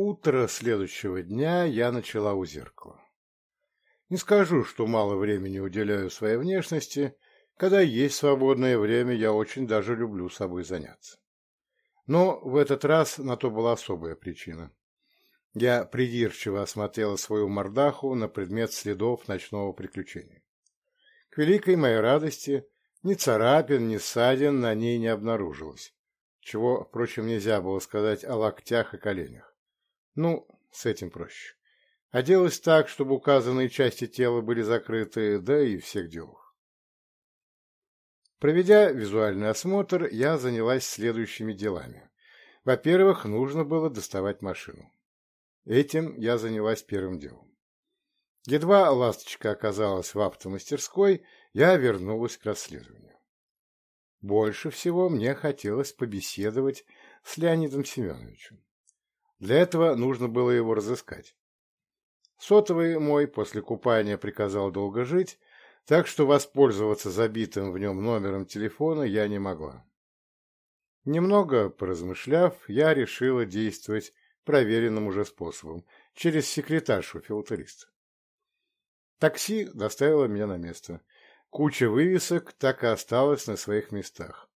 Утро следующего дня я начала у зеркала. Не скажу, что мало времени уделяю своей внешности. Когда есть свободное время, я очень даже люблю собой заняться. Но в этот раз на то была особая причина. Я придирчиво осмотрела свою мордаху на предмет следов ночного приключения. К великой моей радости ни царапин, ни ссадин на ней не обнаружилось, чего, впрочем, нельзя было сказать о локтях и коленях. Ну, с этим проще. Оделась так, чтобы указанные части тела были закрыты, да и всех делов. Проведя визуальный осмотр, я занялась следующими делами. Во-первых, нужно было доставать машину. Этим я занялась первым делом. Едва ласточка оказалась в автомастерской, я вернулась к расследованию. Больше всего мне хотелось побеседовать с Леонидом Семеновичем. Для этого нужно было его разыскать. Сотовый мой после купания приказал долго жить, так что воспользоваться забитым в нем номером телефона я не могла. Немного поразмышляв, я решила действовать проверенным уже способом, через секретаршу филателиста. Такси доставило меня на место. Куча вывесок так и осталась на своих местах.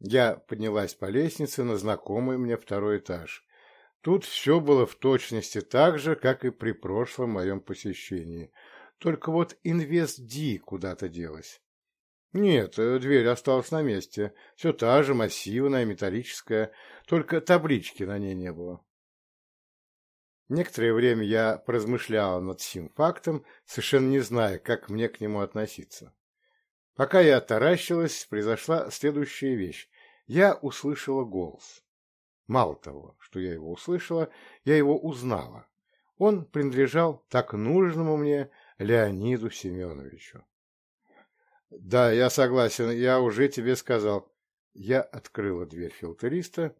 Я поднялась по лестнице на знакомый мне второй этаж, Тут все было в точности так же, как и при прошлом моем посещении. Только вот инвест Ди куда-то делась. Нет, э, дверь осталась на месте. Все та же, массивная, металлическая. Только таблички на ней не было. Некоторое время я размышлял над сим фактом, совершенно не зная, как мне к нему относиться. Пока я таращилась, произошла следующая вещь. Я услышала голос. Мало того, что я его услышала, я его узнала. Он принадлежал так нужному мне Леониду Семеновичу. Да, я согласен, я уже тебе сказал. Я открыла дверь филтериста.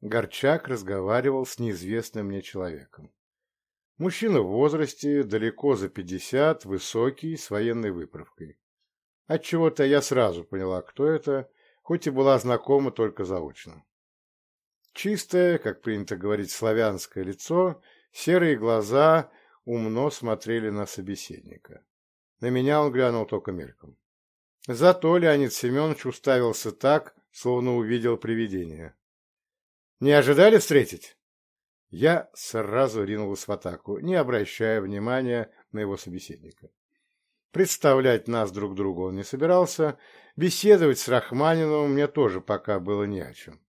Горчак разговаривал с неизвестным мне человеком. Мужчина в возрасте, далеко за пятьдесят, высокий, с военной выправкой. Отчего-то я сразу поняла, кто это, хоть Чистое, как принято говорить, славянское лицо, серые глаза умно смотрели на собеседника. На меня он глянул только мельком. Зато Леонид Семенович уставился так, словно увидел привидение. «Не ожидали встретить?» Я сразу ринулась в атаку, не обращая внимания на его собеседника. Представлять нас друг другу он не собирался, беседовать с Рахманиновым мне тоже пока было не о чем.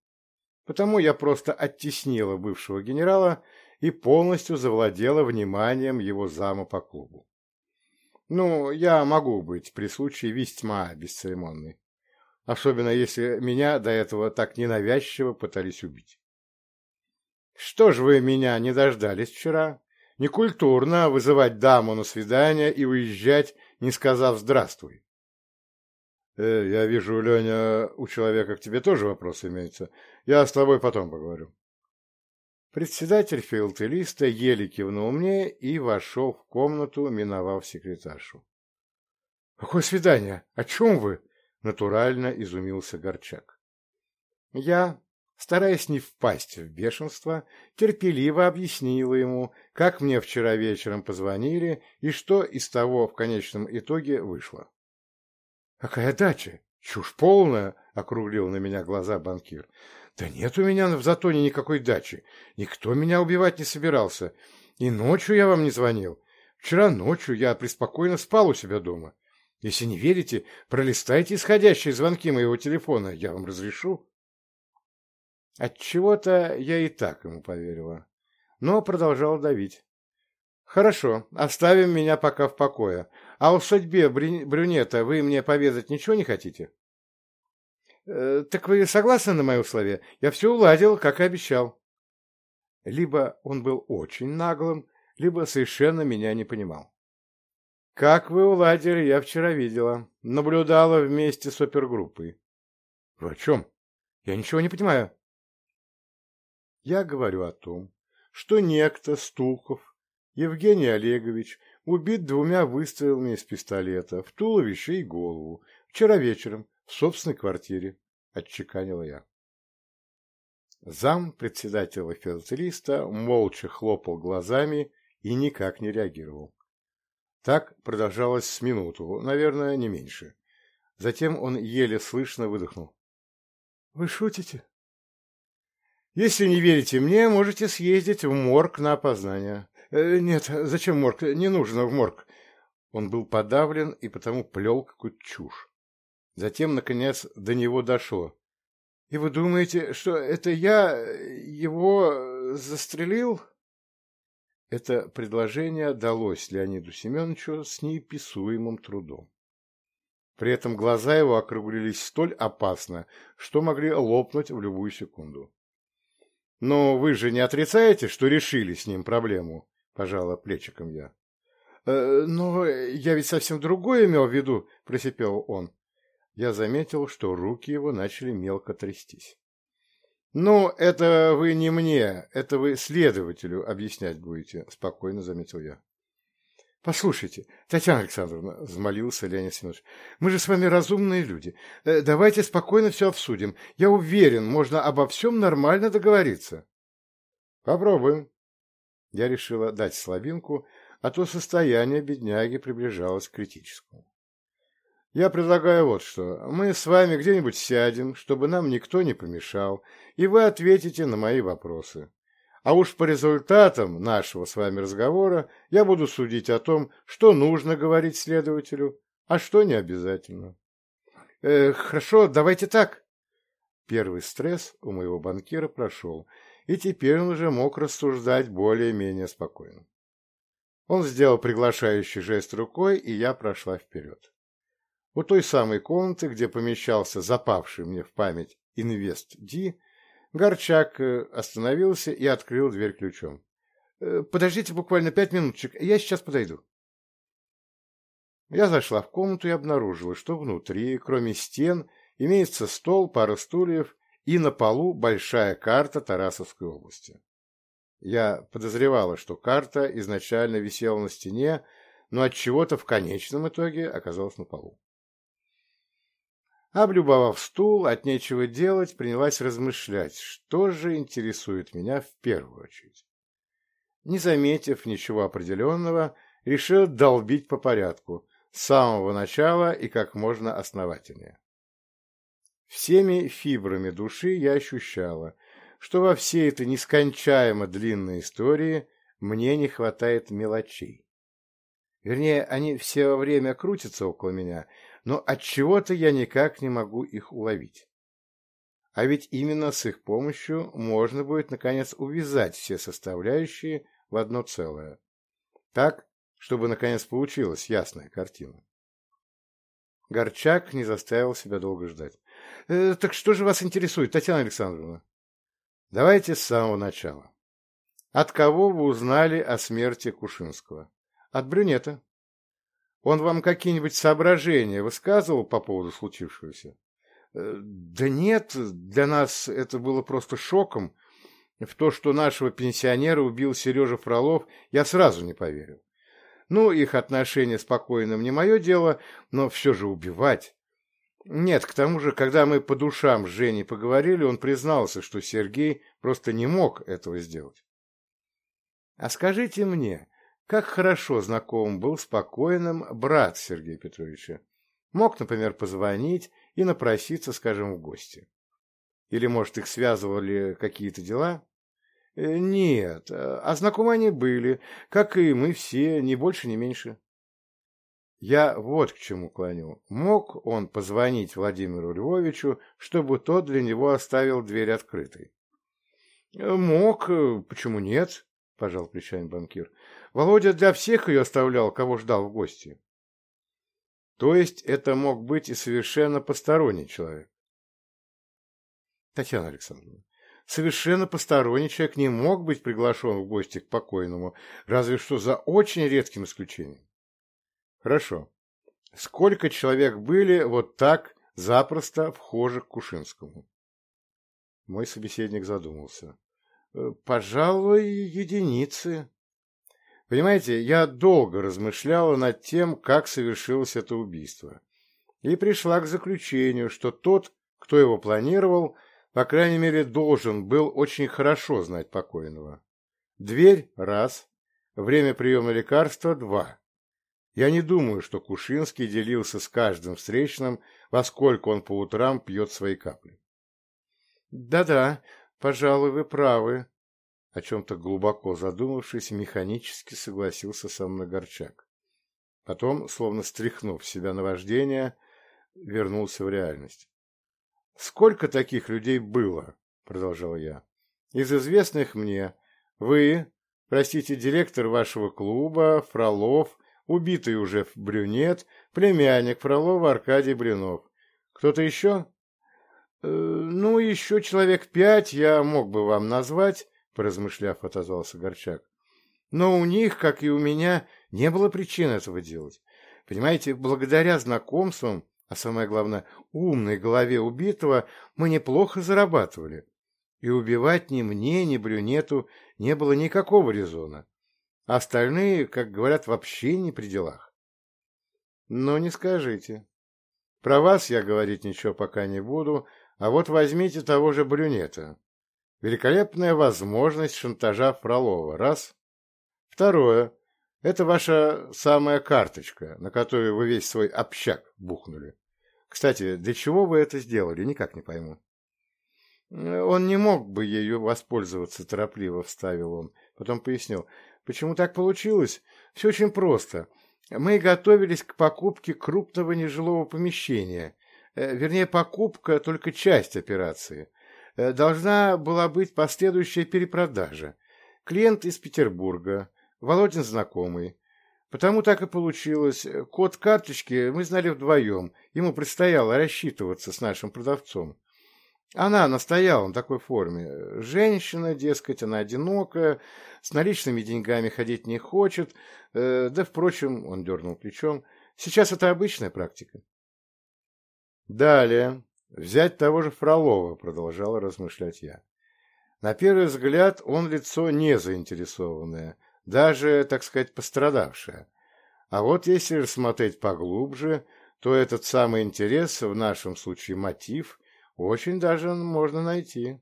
Потому я просто оттеснила бывшего генерала и полностью завладела вниманием его зама по клубу. Ну, я могу быть при случае весьма бесцеремонной. Особенно если меня до этого так ненавязчиво пытались убить. Что ж вы меня не дождались вчера? Некультурно вызывать даму на свидание и уезжать, не сказав «здравствуй». Э, я вижу, Леня, у человека к тебе тоже вопрос имеется. Я с тобой потом поговорю. Председатель филателиста еле кивнул мне и вошел в комнату, миновав секретаршу. — Какое свидание? О чем вы? — натурально изумился Горчак. Я, стараясь не впасть в бешенство, терпеливо объяснила ему, как мне вчера вечером позвонили и что из того в конечном итоге вышло. Какая дача? Чушь полная! — округлил на меня глаза банкир. Да нет у меня в Затоне никакой дачи. Никто меня убивать не собирался. И ночью я вам не звонил. Вчера ночью я преспокойно спал у себя дома. Если не верите, пролистайте исходящие звонки моего телефона. Я вам разрешу. Отчего-то я и так ему поверила. Но продолжал давить. Хорошо, оставим меня пока в покое. А о судьбе брюнета вы мне поведать ничего не хотите? Э, так вы согласны на мои условия? Я все уладил, как и обещал. Либо он был очень наглым, либо совершенно меня не понимал. Как вы уладили, я вчера видела. Наблюдала вместе с опергруппой. Вы о чем? Я ничего не понимаю. Я говорю о том, что некто Стулков Евгений Олегович убит двумя выстрелами из пистолета в туловище и голову вчера вечером в собственной квартире, — отчеканила я. Зам председателя филателиста молча хлопал глазами и никак не реагировал. Так продолжалось с минуту, наверное, не меньше. Затем он еле слышно выдохнул. — Вы шутите? — Если не верите мне, можете съездить в морг на опознание. Э, — Нет, зачем морг? Не нужно в пожала плечиком я. «Э, «Но ну, я ведь совсем другое имел в виду», — просипел он. Я заметил, что руки его начали мелко трястись. «Ну, это вы не мне, это вы следователю объяснять будете», — спокойно заметил я. «Послушайте, Татьяна Александровна», — взмолился Леонид Семенович, — «мы же с вами разумные люди. Э, давайте спокойно все обсудим. Я уверен, можно обо всем нормально договориться». «Попробуем», я решила дать слабинку, а то состояние бедняги приближалось к критическому. Я предлагаю вот что. Мы с вами где-нибудь сядем, чтобы нам никто не помешал, и вы ответите на мои вопросы. А уж по результатам нашего с вами разговора я буду судить о том, что нужно говорить следователю, а что не обязательно. Э, хорошо, давайте так. Первый стресс у моего банкира прошел, и теперь он уже мог рассуждать более-менее спокойно. Он сделал приглашающий жест рукой, и я прошла вперед. У той самой комнаты, где помещался запавший мне в память инвест Ди, Горчак э, остановился и открыл дверь ключом. «Э, «Подождите буквально пять минуточек, я сейчас подойду». Я зашла в комнату и обнаружила, что внутри, кроме стен, имеется стол, пара стульев и на полу большая карта Тарасовской области. Я подозревала, что карта изначально висела на стене, но от чего-то в конечном итоге оказалась на полу. Облюбовав стул, от нечего делать, принялась размышлять, что же интересует меня в первую очередь. Не заметив ничего определенного, решил долбить по порядку, с самого начала и как можно основательнее. Всеми фибрами души я ощущала, что во всей этой нескончаемо длинной истории мне не хватает мелочей. Вернее, они все время крутятся около меня, но от чего то я никак не могу их уловить. А ведь именно с их помощью можно будет, наконец, увязать все составляющие в одно целое. Так, чтобы, наконец, получилась ясная картина. Горчак не заставил себя долго ждать. «Э, «Так что же вас интересует, Татьяна Александровна?» «Давайте с самого начала. От кого вы узнали о смерти Кушинского?» «От брюнета», он вам какие-нибудь соображения высказывал по поводу случившегося? Э, да нет, для нас это было просто шоком. В то, что нашего пенсионера Ну, их отношения спокойным не мое дело, но все же убивать. Нет, к тому же, когда мы по душам с Женей поговорили, он признался, что Сергей просто не мог этого сделать. А скажите мне, как хорошо знаком был спокойным брат Сергея Петровича. Мог, например, позвонить и напроситься, скажем, в гости. Или, может, их связывали какие-то дела? Э, нет, а знакомы они были, как и мы все, ни больше, ни меньше. Я вот к чему клоню. Мог он позвонить Владимиру Львовичу, чтобы тот для него оставил дверь открытой? Э, мог, э, почему нет? — пожал плечами банкир. Володя для всех ее оставлял, кого ждал в гости. То есть это мог быть и совершенно посторонний человек. Татьяна Александровна, совершенно посторонний человек не мог быть приглашен в гости к покойному, разве что за очень редким исключением. Хорошо. Сколько человек были вот так запросто вхожи к Кушинскому? Мой собеседник задумался. Э, пожалуй, единицы. Понимаете, я долго размышляла над тем, как совершилось это убийство, и пришла к заключению, что тот, кто его планировал, по крайней мере, должен был очень хорошо знать покойного. Дверь – раз, время приема лекарства – два. Я не думаю, что Кушинский делился с каждым встречным, во сколько он по утрам пьет свои капли. «Да-да, пожалуй, вы правы», — о чем-то глубоко задумавшись, механически согласился со мной Горчак. Потом, Сколько таких людей было? Продолжал я. Из известных мне вы, простите, директор вашего клуба, Фролов, убитый уже Брюнет, племянник Фролова Аркадий Брюнов. Кто-то еще? Э, ну, еще человек пять я мог бы вам назвать, поразмышляв, отозвался Горчак. Но у них, как и у меня, не было причин этого делать. Понимаете, благодаря знакомствам а самое главное, умной голове убитого мы неплохо зарабатывали. И убивать ни мне, ни брюнету не было никакого резона. Остальные, как говорят, вообще не при делах. Но не скажите. Про вас я говорить ничего пока не буду, а вот возьмите того же брюнета. Великолепная возможность шантажа Фролова. Раз. Второе. Это ваша самая карточка, на которую вы весь свой общак бухнули. Кстати, для чего вы это сделали, никак не пойму. Он не мог бы ею воспользоваться, торопливо вставил он. Потом пояснил, почему так получилось. Все очень просто. Мы готовились к покупке крупного нежилого помещения. Э, вернее, покупка только часть операции. Э, должна была быть последующая перепродажа. Клиент из Петербурга, Володин знакомый, Потому так и получилось. Код карточки мы знали вдвоем. Ему предстояло рассчитываться с нашим продавцом. Она настояла на такой форме. Женщина, дескать, она одинокая, с наличными деньгами ходить не хочет. Э, да, впрочем, он дернул плечом, сейчас это обычная практика. Далее. Взять того же Фролова, продолжала размышлять я. даже, так сказать, пострадавшая. А вот если рассмотреть поглубже, то этот самый интерес, в нашем случае мотив, очень даже можно найти.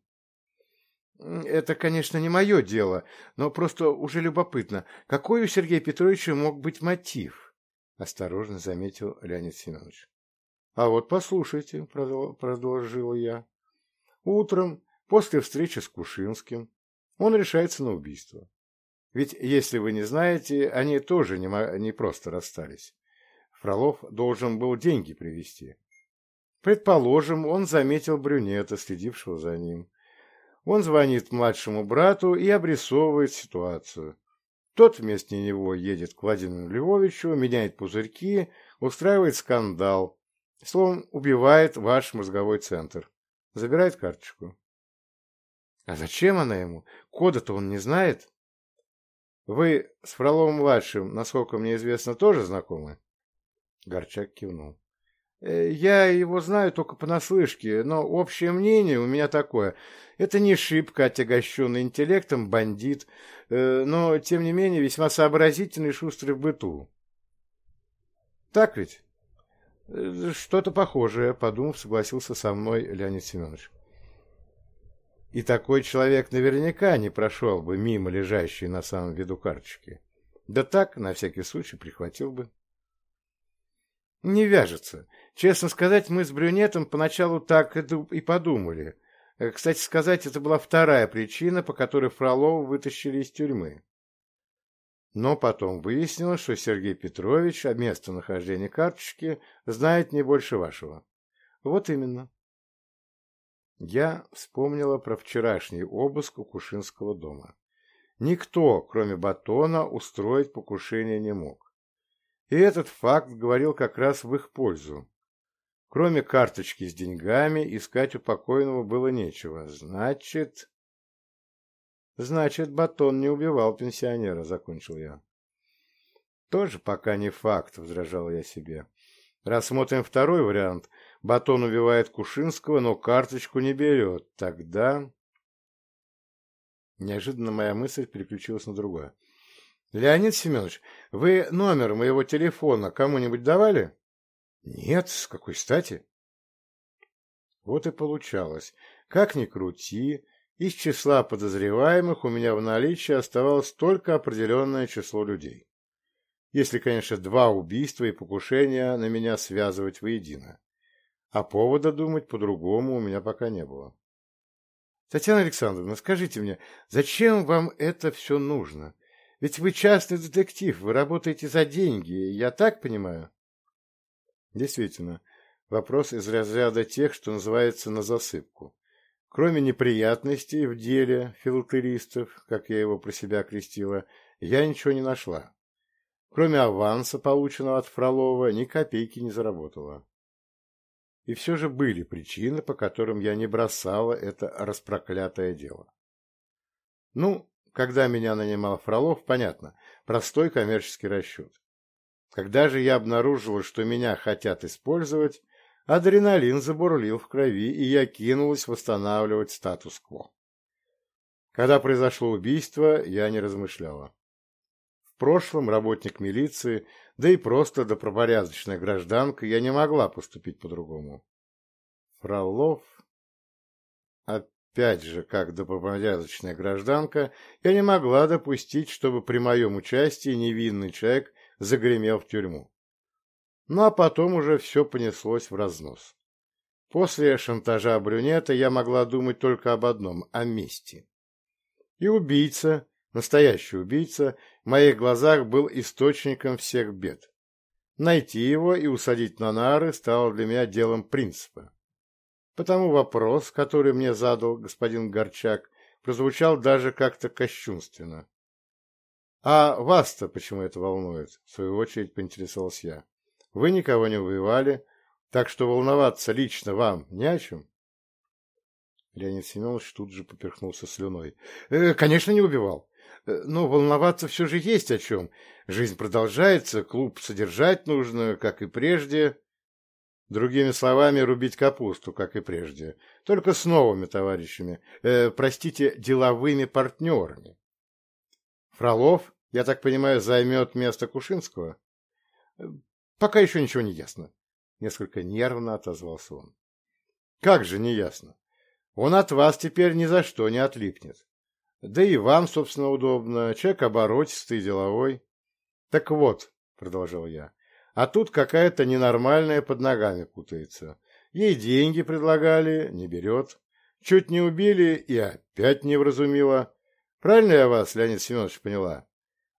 Это, конечно, не мое дело, но просто уже любопытно, какой у Сергея Петровича мог быть мотив? Осторожно заметил Леонид Семенович. А вот послушайте, продолжил я. Утром, после встречи с Кушинским, он решается на убийство. Ведь если вы не знаете, они тоже не, не просто расстались. Фролов должен был деньги привезти. Предположим, он заметил брюнета, следившего за ним. Он звонит младшему брату и обрисовывает ситуацию. Тот вместо него едет к Владимиру Львовичу, меняет пузырьки, устраивает скандал. Словом, убивает ваш мозговой центр. Забирает карточку. А зачем она ему? Кода-то он не знает. Вы с Фроловым-младшим, насколько мне известно, тоже знакомы? Горчак кивнул. Э, я его знаю только понаслышке, но общее мнение у меня такое. Это не шибко отягощенный интеллектом бандит, э, но, тем не менее, весьма сообразительный и шустрый в быту. Так ведь? Э, что-то похожее, подумав, И такой человек наверняка не прошел бы мимо лежащей на самом виду карточки. Да так, на всякий случай, прихватил бы. Не вяжется. Честно сказать, мы с Брюнетом поначалу так и подумали. Э, кстати сказать, это была вторая причина, по которой Фролова вытащили из тюрьмы. Но потом выяснилось, что Сергей Петрович о а местонахождении карточки знает не больше вашего. Вот именно. Я вспомнила про вчерашний обыск у Кушинского дома. Никто, кроме Батона, устроить покушение не мог. И этот факт говорил как раз в их пользу. Кроме карточки с деньгами, искать у покойного было нечего. Значит... Значит, Батон не убивал пенсионера, закончил я. Тоже пока не факт, возражал я себе. Рассмотрим второй вариант – Батон убивает Кушинского, но карточку не берет. Тогда... Неожиданно моя мысль переключилась на другое. «Леонид Семенович, вы номер моего телефона кому-нибудь давали?» «Нет, с какой стати?» Вот и получалось. Как ни крути, из числа подозреваемых у меня в наличии оставалось только определенное число людей. Если, конечно, два убийства и покушения на меня связывать воедино. А повода думать по-другому у меня пока не было. Татьяна Александровна, скажите мне, зачем вам это все нужно? Ведь вы частный детектив, вы работаете за деньги, я так понимаю? Действительно, вопрос из разряда тех, что называется на засыпку. Кроме неприятностей в деле филателистов, как я его про себя окрестила, я ничего не И все же были причины, по которым я не бросала это распроклятое дело. Ну, когда меня нанимал Фролов, понятно, простой коммерческий расчет. Когда же я обнаружила, что меня хотят использовать, адреналин забурлил в крови, и я кинулась восстанавливать статус-кво. Когда произошло убийство, я не размышляла. В прошлом работник милиции да и просто добропорядочная гражданка, я не могла поступить по-другому. Фролов... Опять же, как добропорядочная гражданка, я не могла допустить, чтобы при моем участии невинный человек загремел в тюрьму. Ну а потом уже все понеслось в разнос. После шантажа брюнета я могла думать только об одном — о мести. И убийца, Настоящий убийца в моих глазах был источником всех бед. Найти его и усадить на нары стало для меня делом принципа. Потому вопрос, который мне задал господин Горчак, прозвучал даже как-то кощунственно. — А вас-то почему это волнует? — в свою очередь поинтересовался я. — Вы никого не убивали, так что волноваться Э, но волноваться все же есть о чем. Жизнь продолжается, клуб содержать нужно, как и прежде. Другими словами, рубить капусту, как и прежде. Только с новыми товарищами, э, простите, деловыми партнерами. Фролов, я так понимаю, займет место Кушинского? Э, пока еще ничего не ясно. Несколько нервно отозвался он. Как же не ясно? Он от вас теперь ни за что не отлипнет. Да и вам, собственно, удобно. Человек оборотистый, деловой. Так вот, — продолжал я, — а тут какая-то ненормальная под ногами путается. Ей деньги предлагали, не берет. Чуть не убили и опять не вразумила. Правильно я вас, Леонид Семенович, поняла?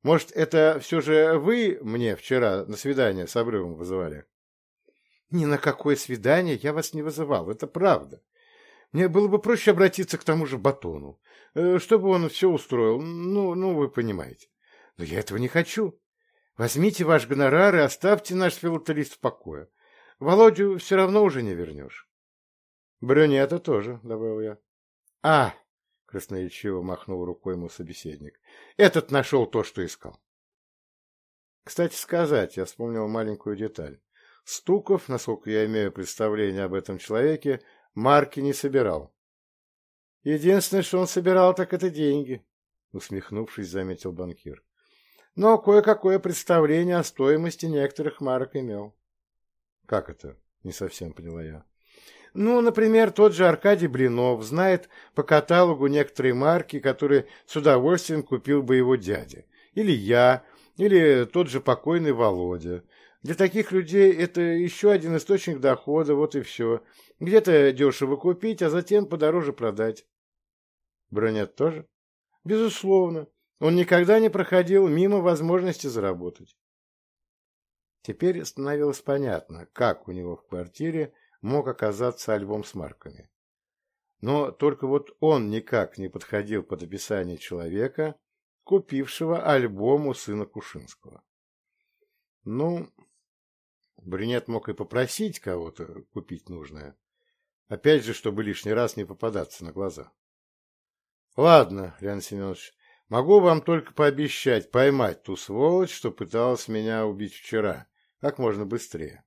Может, это все же вы мне вчера на свидание с обрывом вызывали? Ни на какое свидание я вас не вызывал, это правда. Мне было бы проще обратиться к тому же Батону, э, чтобы он все устроил. Ну, ну, вы понимаете. Но я этого не хочу. Возьмите ваш гонорар и оставьте наш филателист в покое. Володю все равно уже не вернешь. Брюнета тоже, — добавил я. А, — красноречиво махнул рукой ему собеседник, — этот нашел то, что искал. Кстати сказать, я вспомнил маленькую деталь. Стуков, насколько я имею представление об этом человеке, марки не собирал. Единственное, что он собирал, так это деньги, усмехнувшись, заметил банкир. Но кое-какое представление о стоимости некоторых марок имел. Как это? Не совсем поняла я. Ну, например, тот же Аркадий Блинов знает по каталогу некоторые марки, которые с удовольствием купил бы его дядя. Или я, или тот же покойный Володя. Для таких людей это еще один источник дохода, вот и все. Где-то дешево купить, а затем подороже продать. Бронет Брюнет мог и попросить кого-то купить нужное. Опять же, чтобы лишний раз не попадаться на глаза. — Ладно, Леон Семенович, могу вам только пообещать поймать ту сволочь, что пыталась меня убить вчера, как можно быстрее.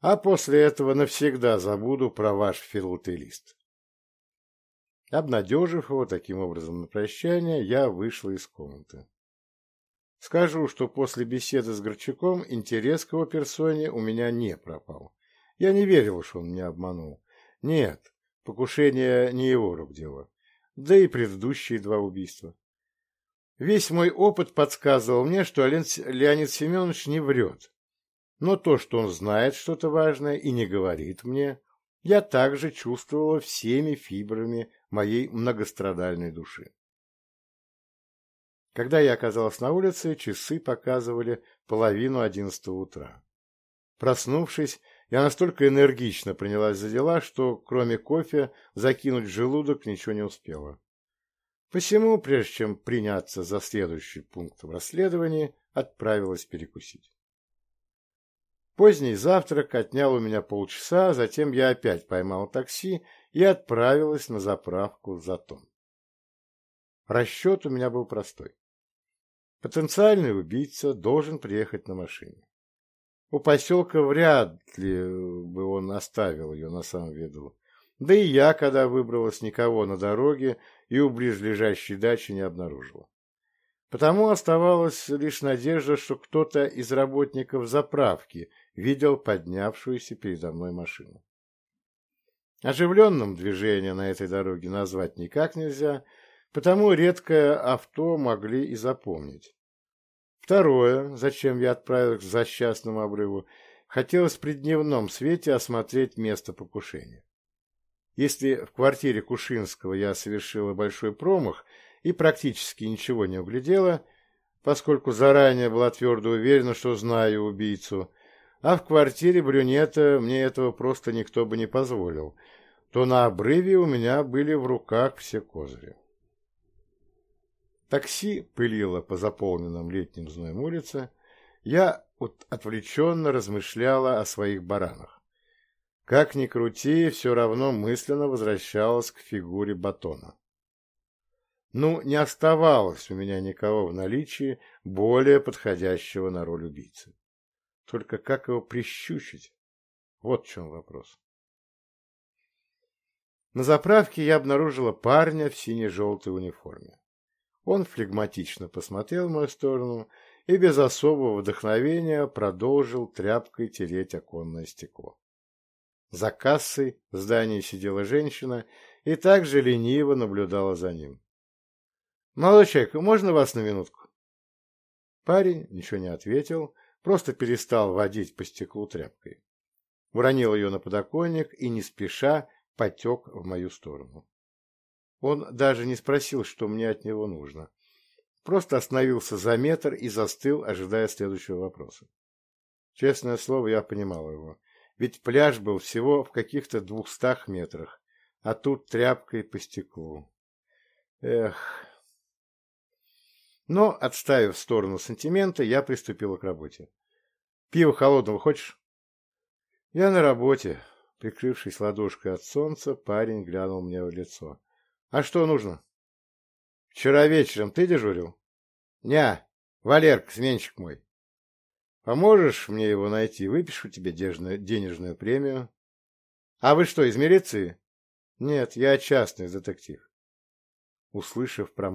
А после этого навсегда забуду про ваш филателист. Обнадежив его таким образом на прощание, я вышла из комнаты. Скажу, что после беседы с Горчаком интерес к его персоне у меня не пропал. Я не верил, что он меня обманул. Нет, покушение не его рук дело. Да и предыдущие два убийства. Весь мой опыт подсказывал мне, что Леонид Семенович не врет. Но то, что он знает что-то важное и не говорит мне, я также чувствовала всеми фибрами моей многострадальной души. Когда я оказалась на улице, часы показывали половину одиннадцатого утра. Проснувшись, я настолько энергично принялась за дела, что кроме кофе закинуть желудок ничего не успела. Посему, прежде чем приняться за следующий пункт в расследовании, отправилась перекусить. Поздний завтрак отнял у меня полчаса, затем я опять поймал такси и отправилась на заправку в Затон. Расчет у меня был простой. Потенциальный убийца должен приехать на машине. У поселка вряд ли бы он оставил ее на самом виду. Да и я, когда выбралась никого на дороге и у ближлежащей дачи не обнаружила. Потому оставалась лишь надежда, что кто-то из работников заправки видел поднявшуюся передо мной машину. Оживленным движение на этой дороге назвать никак нельзя, потому редкое авто могли и запомнить. Второе. Зачем я отправил к злосчастному обрыву? Хотелось при дневном свете осмотреть место покушения. Если в квартире Кушинского я совершила большой промах и практически ничего не углядела, поскольку заранее была твердо уверена, что знаю убийцу, а в квартире Брюнета мне этого просто никто бы не позволил, то на обрыве у меня были в руках все козыри. Такси пылило по заполненным летним зноем улице. Я отвлеченно размышляла о своих баранах. Как ни крути, все равно мысленно возвращалась к фигуре батона. Ну, не оставалось у меня никого в наличии более подходящего на роль убийцы. Только как его прищучить? Вот в чем вопрос. На заправке я обнаружила парня в сине-желтой униформе. Он флегматично посмотрел в мою сторону и без особого вдохновения продолжил тряпкой тереть оконное стекло. За кассой в здании сидела женщина и также лениво наблюдала за ним. «Молодой человек, можно вас на минутку?» Парень ничего не ответил, просто перестал водить по стеклу тряпкой. Уронил ее на подоконник и не спеша потек в мою сторону. Он даже не спросил, что мне от него нужно. Просто остановился за метр и застыл, ожидая следующего вопроса. Честное слово, я понимал его ведь пляж был всего в каких-то двухстах метрах, а тут тряпкой по стеклу. Эх. Но, отставив в сторону сантимента, я приступила к работе. «Пиво холодного хочешь?» «Я на работе». Прикрывшись ладошкой от солнца, парень глянул мне в лицо. «А что нужно?» «Вчера вечером ты дежурил?» «Ня, Валерка, сменщик мой». Поможешь мне его найти, выпишу тебе денежную премию. А вы что, из милиции? Нет, я частный детектив. Услышав про